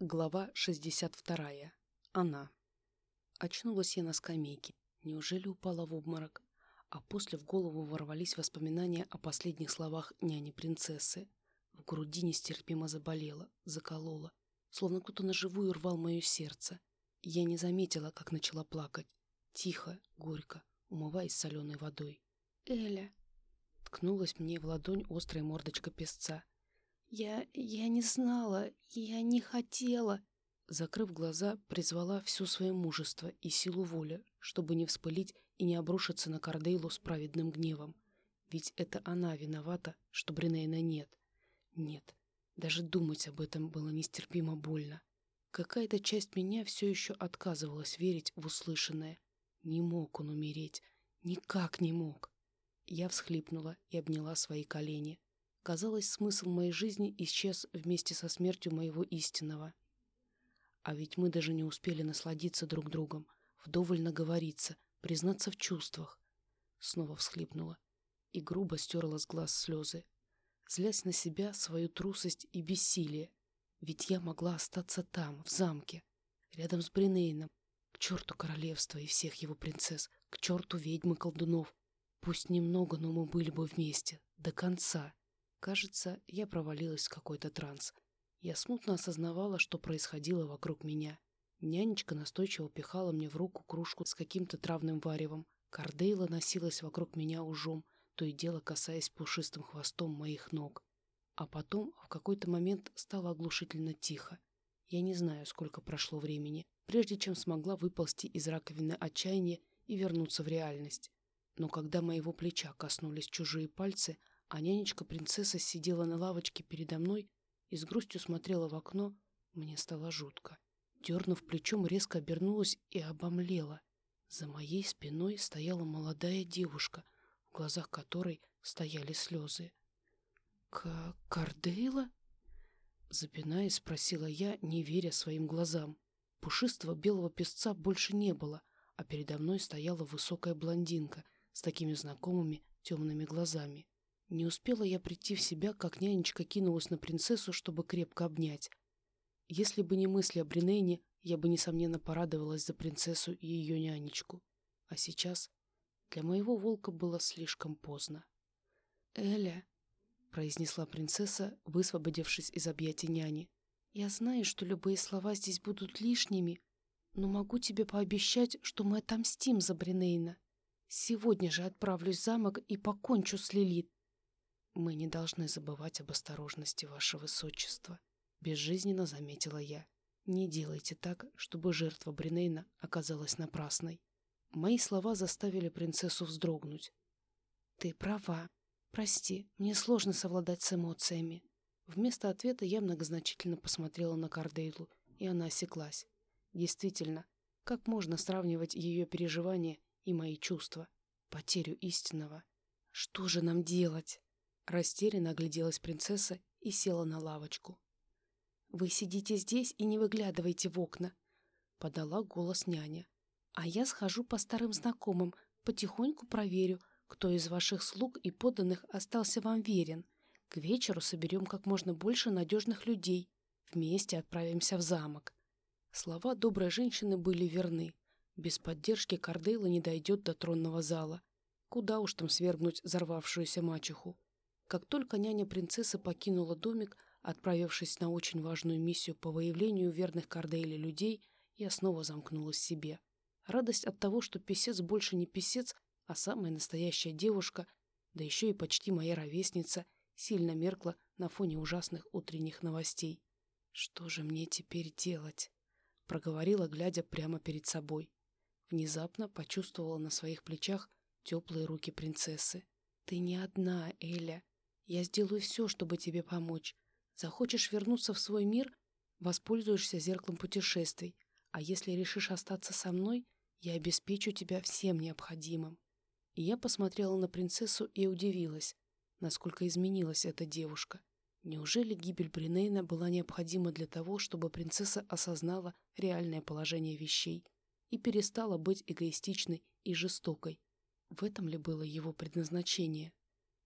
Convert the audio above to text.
Глава 62. Она. Очнулась я на скамейке. Неужели упала в обморок? А после в голову ворвались воспоминания о последних словах няни-принцессы. В груди нестерпимо заболело, закололо, словно кто-то наживую рвал мое сердце. Я не заметила, как начала плакать. Тихо, горько, умываясь соленой водой. «Эля!» Ткнулась мне в ладонь острая мордочка песца. «Я... я не знала, я не хотела...» Закрыв глаза, призвала все свое мужество и силу воли, чтобы не вспылить и не обрушиться на Кардейлу с праведным гневом. Ведь это она виновата, что Бринейна нет. Нет, даже думать об этом было нестерпимо больно. Какая-то часть меня все еще отказывалась верить в услышанное. Не мог он умереть. Никак не мог. Я всхлипнула и обняла свои колени. Казалось, смысл моей жизни исчез вместе со смертью моего истинного. А ведь мы даже не успели насладиться друг другом, вдоволь наговориться, признаться в чувствах. Снова всхлипнула и грубо стерла с глаз слезы, злясь на себя, свою трусость и бессилие. Ведь я могла остаться там, в замке, рядом с Бринейном, к черту королевства и всех его принцесс, к черту ведьмы колдунов. Пусть немного, но мы были бы вместе, до конца. Кажется, я провалилась в какой-то транс. Я смутно осознавала, что происходило вокруг меня. Нянечка настойчиво пихала мне в руку кружку с каким-то травным варевом. Кардейла носилась вокруг меня ужом, то и дело касаясь пушистым хвостом моих ног. А потом в какой-то момент стало оглушительно тихо. Я не знаю, сколько прошло времени, прежде чем смогла выползти из раковины отчаяния и вернуться в реальность. Но когда моего плеча коснулись чужие пальцы, а нянечка-принцесса сидела на лавочке передо мной и с грустью смотрела в окно, мне стало жутко. Дернув плечом, резко обернулась и обомлела. За моей спиной стояла молодая девушка, в глазах которой стояли слезы. «К... Кардейла?» Запинаясь, спросила я, не веря своим глазам. Пушистого белого песца больше не было, а передо мной стояла высокая блондинка с такими знакомыми темными глазами. Не успела я прийти в себя, как нянечка кинулась на принцессу, чтобы крепко обнять. Если бы не мысли о Бринейне, я бы, несомненно, порадовалась за принцессу и ее нянечку. А сейчас для моего волка было слишком поздно. «Эля», — произнесла принцесса, высвободившись из объятий няни, — «я знаю, что любые слова здесь будут лишними, но могу тебе пообещать, что мы отомстим за Бринейна. Сегодня же отправлюсь в замок и покончу с Лилит. «Мы не должны забывать об осторожности, ваше высочество», — безжизненно заметила я. «Не делайте так, чтобы жертва Бринейна оказалась напрасной». Мои слова заставили принцессу вздрогнуть. «Ты права. Прости, мне сложно совладать с эмоциями». Вместо ответа я многозначительно посмотрела на Кардейлу, и она осеклась. Действительно, как можно сравнивать ее переживания и мои чувства? Потерю истинного. Что же нам делать? Растерянно огляделась принцесса и села на лавочку. «Вы сидите здесь и не выглядывайте в окна», — подала голос няня. «А я схожу по старым знакомым, потихоньку проверю, кто из ваших слуг и подданных остался вам верен. К вечеру соберем как можно больше надежных людей. Вместе отправимся в замок». Слова доброй женщины были верны. Без поддержки Кардейла не дойдет до тронного зала. Куда уж там свергнуть взорвавшуюся мачеху. Как только няня принцессы покинула домик, отправившись на очень важную миссию по выявлению верных Кордейли людей, я снова замкнулась в себе. Радость от того, что писец больше не писец, а самая настоящая девушка, да еще и почти моя ровесница, сильно меркла на фоне ужасных утренних новостей. «Что же мне теперь делать?» — проговорила, глядя прямо перед собой. Внезапно почувствовала на своих плечах теплые руки принцессы. «Ты не одна, Эля. Я сделаю все, чтобы тебе помочь. Захочешь вернуться в свой мир, воспользуешься зеркалом путешествий. А если решишь остаться со мной, я обеспечу тебя всем необходимым. И я посмотрела на принцессу и удивилась, насколько изменилась эта девушка. Неужели гибель Бринейна была необходима для того, чтобы принцесса осознала реальное положение вещей и перестала быть эгоистичной и жестокой? В этом ли было его предназначение?